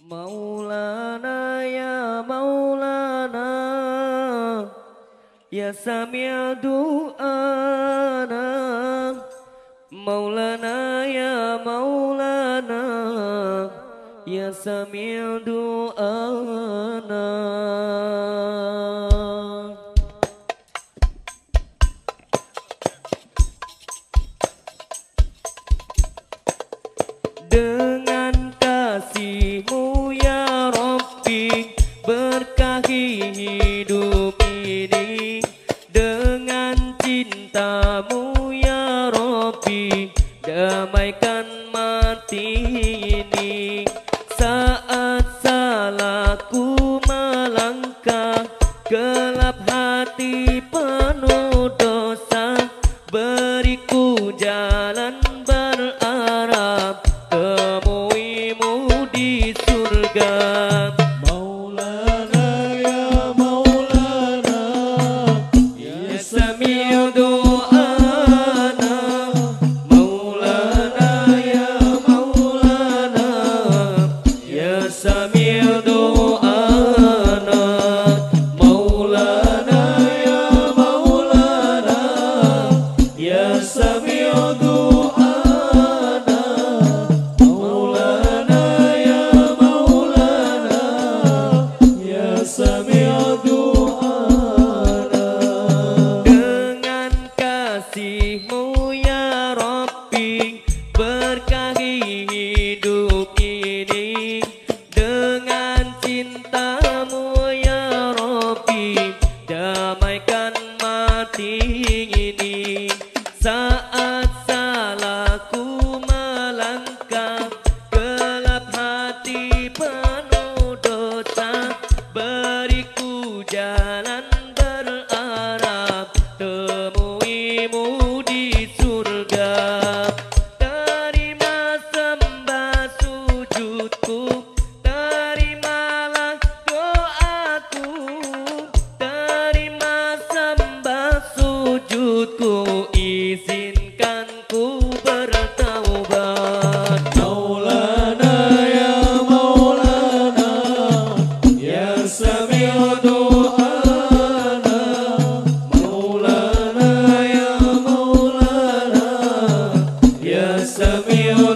Maulana ya Maulana Ya Sami' du'ana. Maulana ya Maulana Ya Sami' du'ana Berkahi hidup ini Dengan cintamu ya Rabbi. Damaikan mati ini. Saat salahku melangkah Gelap hati penuh dosa. Beriku jalan berarah Temuimu di surga Ya Sami'u Saat salahku melangkah Gelap hati penuh dosa. Beriku jalan berarah Temuimu di surga. Terima sembah sujudku sujudku Bless the meal.